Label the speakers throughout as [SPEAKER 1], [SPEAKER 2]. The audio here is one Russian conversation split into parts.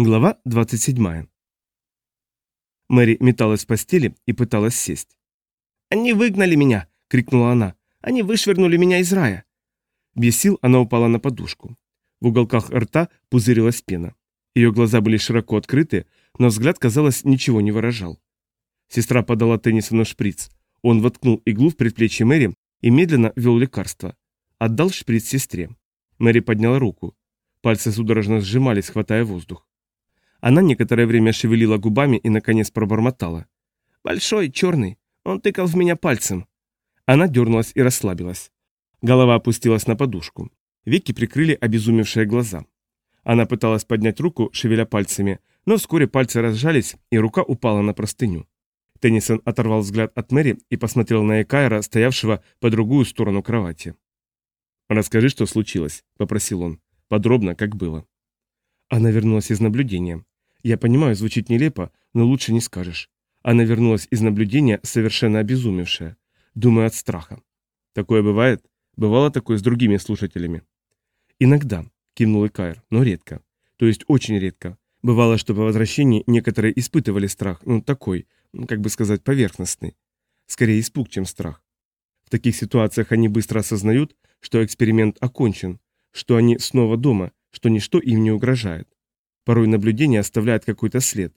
[SPEAKER 1] Глава 27. Мэри металась в постели и пыталась сесть.
[SPEAKER 2] «Они выгнали меня!» — крикнула она. «Они вышвырнули меня из рая!»
[SPEAKER 1] Без сил она упала на подушку. В уголках рта пузырилась пена. Ее глаза были широко открыты, но взгляд, казалось, ничего не выражал. Сестра подала Теннисону шприц. Он воткнул иглу в предплечье Мэри и медленно ввел лекарство. Отдал шприц сестре. Мэри подняла руку. Пальцы судорожно сжимались, хватая воздух. Она некоторое время шевелила губами и, наконец, пробормотала. «Большой, черный. Он тыкал в меня пальцем». Она дернулась и расслабилась. Голова опустилась на подушку. Веки прикрыли обезумевшие глаза. Она пыталась поднять руку, шевеля пальцами, но вскоре пальцы разжались, и рука упала на простыню. Теннисон оторвал взгляд от Мэри и посмотрел на Экайра, стоявшего по другую сторону кровати. «Расскажи, что случилось», — попросил он. «Подробно, как было». Она вернулась из наблюдения. Я понимаю, звучит нелепо, но лучше не скажешь. Она вернулась из наблюдения, совершенно обезумевшая. Думаю, от страха. Такое бывает? Бывало такое с другими слушателями? Иногда, кивнул Икаер, но редко. То есть очень редко. Бывало, что по возвращении некоторые испытывали страх, ну такой, как бы сказать, поверхностный. Скорее испуг, чем страх. В таких ситуациях они быстро осознают, что эксперимент окончен, что они снова дома, что ничто им не угрожает. Порой наблюдение оставляет какой-то след.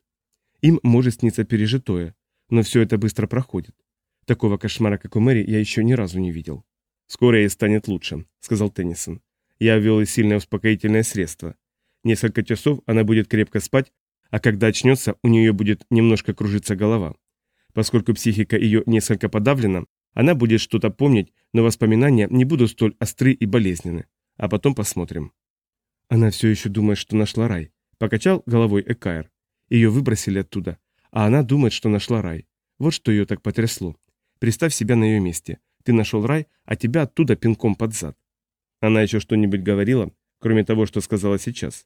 [SPEAKER 1] Им может сниться пережитое, но все это быстро проходит. Такого кошмара, как у Мэри, я еще ни разу не видел. «Скоро ей станет лучше», — сказал Теннисон. «Я ввел ей сильное успокоительное средство. Несколько часов она будет крепко спать, а когда очнется, у нее будет немножко кружиться голова. Поскольку психика ее несколько подавлена, она будет что-то помнить, но воспоминания не будут столь остры и болезненны. А потом посмотрим. Она все еще думает, что нашла рай. Покачал головой Экаер. Ее выбросили оттуда, а она думает, что нашла рай. Вот что ее так потрясло. Представь себя на ее месте. Ты нашел рай, а тебя оттуда пинком под зад. Она еще что-нибудь говорила, кроме того, что сказала сейчас.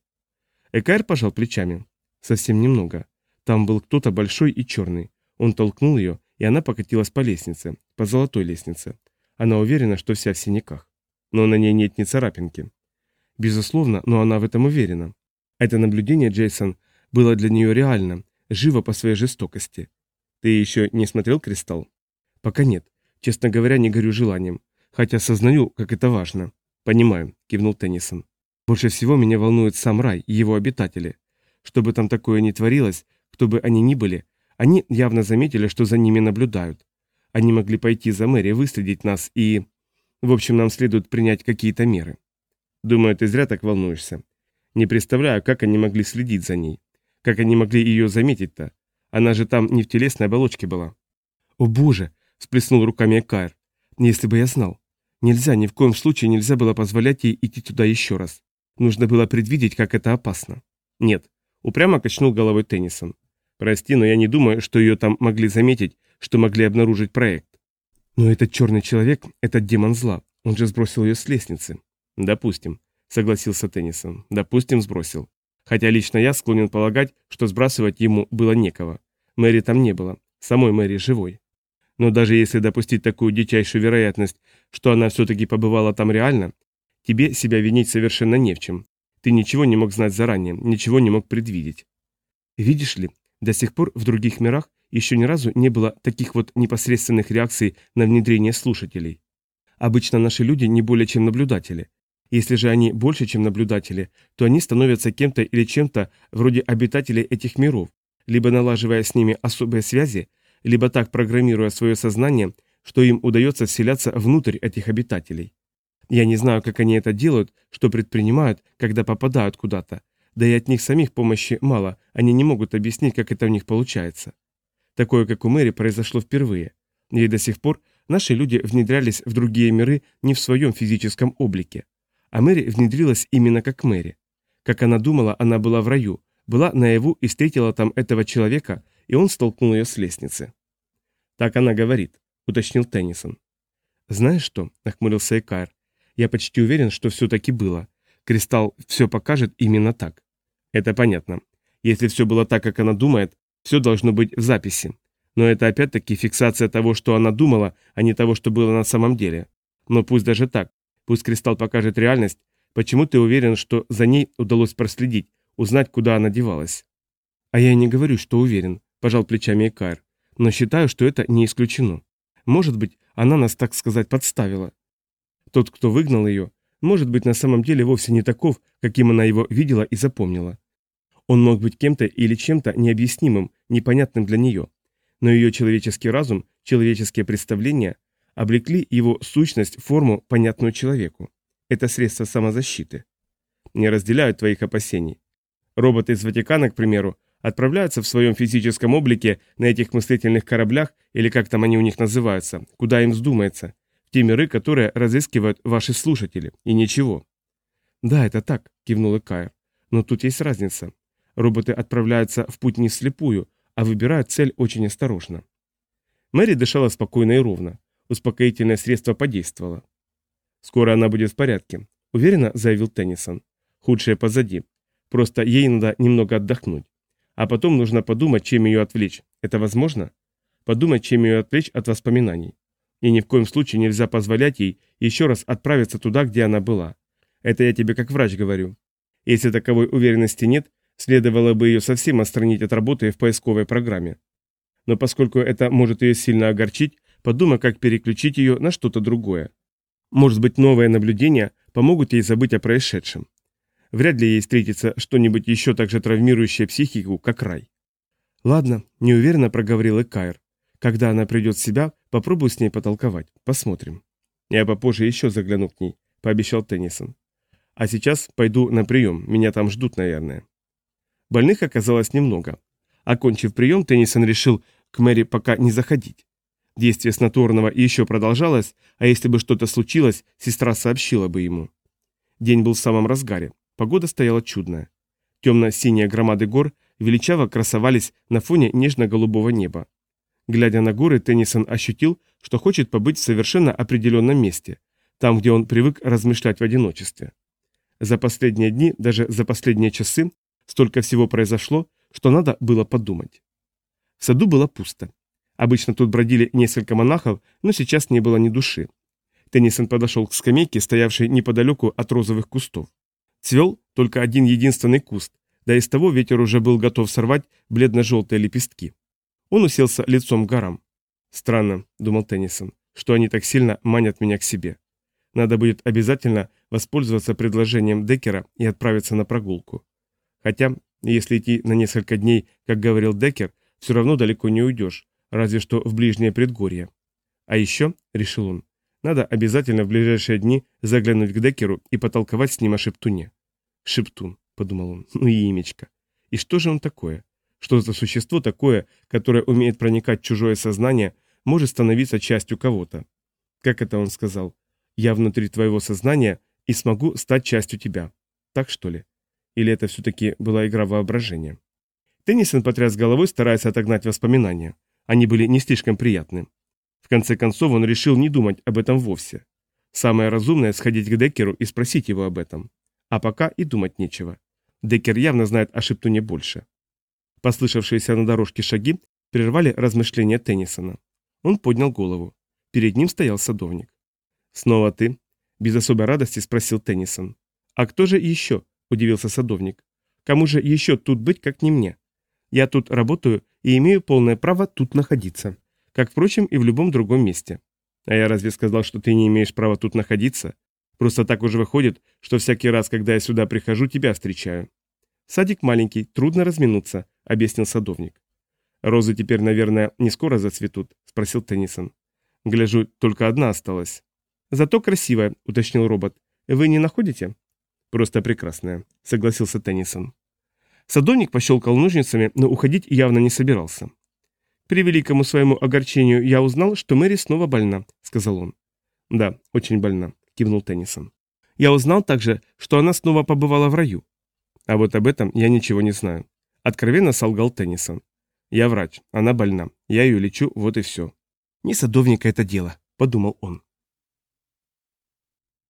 [SPEAKER 1] Экаер пожал плечами. Совсем немного. Там был кто-то большой и черный. Он толкнул ее, и она покатилась по лестнице, по золотой лестнице. Она уверена, что вся в синяках. Но на ней нет ни царапинки. Безусловно, но она в этом уверена. Это наблюдение, Джейсон, было для нее реально, живо по своей жестокости. Ты еще не смотрел «Кристалл»? Пока нет. Честно говоря, не горю желанием. Хотя сознаю, как это важно. Понимаю, кивнул Теннисон. Больше всего меня волнует сам рай и его обитатели. Что бы там такое ни творилось, кто бы они ни были, они явно заметили, что за ними наблюдают. Они могли пойти за Мэри, выследить нас и... В общем, нам следует принять какие-то меры. Думаю, ты зря так волнуешься. Не представляю, как они могли следить за ней. Как они могли ее заметить-то? Она же там не в телесной оболочке была. О боже, всплеснул руками Кайр. Если бы я знал. Нельзя, ни в коем случае нельзя было позволять ей идти туда еще раз. Нужно было предвидеть, как это опасно. Нет, упрямо качнул головой Теннисон. Прости, но я не думаю, что ее там могли заметить, что могли обнаружить проект. Но этот черный человек, этот демон зла, он же сбросил ее с лестницы. «Допустим», — согласился Теннисон. «Допустим, сбросил. Хотя лично я склонен полагать, что сбрасывать ему было некого. Мэри там не было. Самой Мэри живой. Но даже если допустить такую дичайшую вероятность, что она все-таки побывала там реально, тебе себя винить совершенно не в чем. Ты ничего не мог знать заранее, ничего не мог предвидеть. Видишь ли, до сих пор в других мирах еще ни разу не было таких вот непосредственных реакций на внедрение слушателей. Обычно наши люди не более чем наблюдатели, если же они больше, чем наблюдатели, то они становятся кем-то или чем-то вроде обитателей этих миров, либо налаживая с ними особые связи, либо так программируя свое сознание, что им удается вселяться внутрь этих обитателей. Я не знаю, как они это делают, что предпринимают, когда попадают куда-то, да и от них самих помощи мало, они не могут объяснить, как это у них получается. Такое, как у Мэри, произошло впервые. И до сих пор наши люди внедрялись в другие миры не в своем физическом облике. А Мэри внедрилась именно как Мэри. Как она думала, она была в раю, была наяву и встретила там этого человека, и он столкнул ее с лестницы. «Так она говорит», — уточнил Теннисон. «Знаешь что?» — нахмурился Экайр. «Я почти уверен, что все-таки было. Кристалл все покажет именно так». «Это понятно. Если все было так, как она думает, все должно быть в записи. Но это опять-таки фиксация того, что она думала, а не того, что было на самом деле. Но пусть даже так, Пусть кристалл покажет реальность, почему ты уверен, что за ней удалось проследить, узнать, куда она девалась.
[SPEAKER 2] А я не говорю, что уверен, пожал плечами Экайр, но считаю, что это не исключено. Может быть, она нас, так сказать, подставила. Тот, кто выгнал ее, может быть, на самом деле вовсе не таков, каким она его видела и запомнила. Он мог быть кем-то или чем-то необъяснимым, непонятным для нее. Но ее человеческий разум, человеческие представления облекли его сущность форму, понятную человеку. Это средство самозащиты. Не разделяют твоих опасений. Роботы из Ватикана, к примеру, отправляются в своем физическом облике на этих мыслительных кораблях, или как там они у них называются, куда им вздумается, в те миры, которые разыскивают ваши слушатели, и ничего. Да, это так, кивнул Кайр. Но тут есть разница. Роботы отправляются в путь не вслепую, а выбирают цель очень осторожно. Мэри дышала спокойно и ровно. Успокоительное средство подействовало. «Скоро она будет в порядке», — уверенно заявил Теннисон. «Худшее позади. Просто ей надо немного отдохнуть. А потом нужно подумать, чем ее отвлечь. Это возможно? Подумать, чем ее отвлечь от воспоминаний. И ни в коем случае нельзя позволять ей еще раз отправиться туда, где она была. Это я тебе как врач говорю. Если таковой уверенности нет, Следовало бы ее совсем отстранить от работы в поисковой программе. Но поскольку это может ее сильно огорчить, подумай, как переключить ее на что-то другое. Может быть, новые наблюдения помогут ей забыть о происшедшем. Вряд ли ей встретится что-нибудь еще так же травмирующее психику, как рай. «Ладно», – неуверенно проговорил Кайр. «Когда она придет в себя, попробую с ней потолковать. Посмотрим». «Я попозже еще загляну к ней», – пообещал Теннисон. «А сейчас пойду на прием, меня там ждут, наверное». Больных оказалось немного. Окончив прием, Теннисон решил к Мэри пока не заходить. Действие снотворного еще продолжалось, а если бы что-то случилось, сестра сообщила бы ему. День был в самом разгаре. Погода стояла чудная. Темно-синие громады гор величаво красовались на фоне нежно-голубого неба. Глядя на горы, Теннисон ощутил, что хочет побыть в совершенно определенном месте, там, где он привык размышлять в одиночестве. За последние дни, даже за последние часы, Столько всего произошло, что надо было подумать. В саду было пусто. Обычно тут бродили несколько монахов, но сейчас не было ни души. Теннисон подошел к скамейке, стоявшей неподалеку от розовых кустов. Цвел только один единственный куст, да и с того ветер уже был готов сорвать бледно-желтые лепестки. Он уселся лицом к горам. «Странно», — думал Теннисон, — «что они так сильно манят меня к себе. Надо будет обязательно воспользоваться предложением Деккера и отправиться на прогулку. Хотя, если идти на несколько дней, как говорил Деккер, все равно далеко не уйдешь, разве что в ближнее предгорье. А еще, решил он, надо обязательно в ближайшие дни заглянуть к Деккеру и потолковать с ним о Шептуне. Шептун, подумал он, ну и имечко. И что же он такое? Что за существо такое, которое умеет проникать в чужое сознание, может становиться частью кого-то? Как это он сказал? Я внутри твоего сознания и смогу стать частью тебя. Так что ли? Или это все-таки была игра воображения? Теннисон потряс головой, стараясь отогнать воспоминания. Они были не слишком приятны. В конце концов он решил не думать об этом вовсе. Самое разумное – сходить к Деккеру и спросить его об этом. А пока и думать нечего. Деккер явно знает о Шептуне больше. Послышавшиеся на дорожке шаги прервали размышления Теннисона. Он поднял голову. Перед ним стоял садовник. «Снова ты?» – без особой радости спросил Теннисон. «А кто же еще?» – удивился садовник. «Кому же еще тут быть, как не мне? Я тут работаю и имею полное право тут находиться, как, впрочем, и в любом другом месте. А я разве сказал, что ты не имеешь права тут находиться? Просто так уже выходит, что всякий раз, когда я сюда прихожу, тебя встречаю». «Садик маленький, трудно разминуться», – объяснил садовник. «Розы теперь, наверное, не скоро зацветут?» – спросил Теннисон. «Гляжу, только одна осталась». «Зато красивая», – уточнил робот. «Вы не находите?» «Просто прекрасная», — согласился Теннисон. Садовник пощелкал ножницами, но уходить явно не собирался. «При великому своему огорчению я узнал, что Мэри снова больна», — сказал он. «Да, очень больна», — кивнул Теннисон. «Я узнал также, что она снова побывала в раю». «А вот об этом я ничего не знаю», — откровенно солгал Теннисон. «Я врач, она больна, я ее лечу, вот и все». «Не садовника это дело», — подумал он.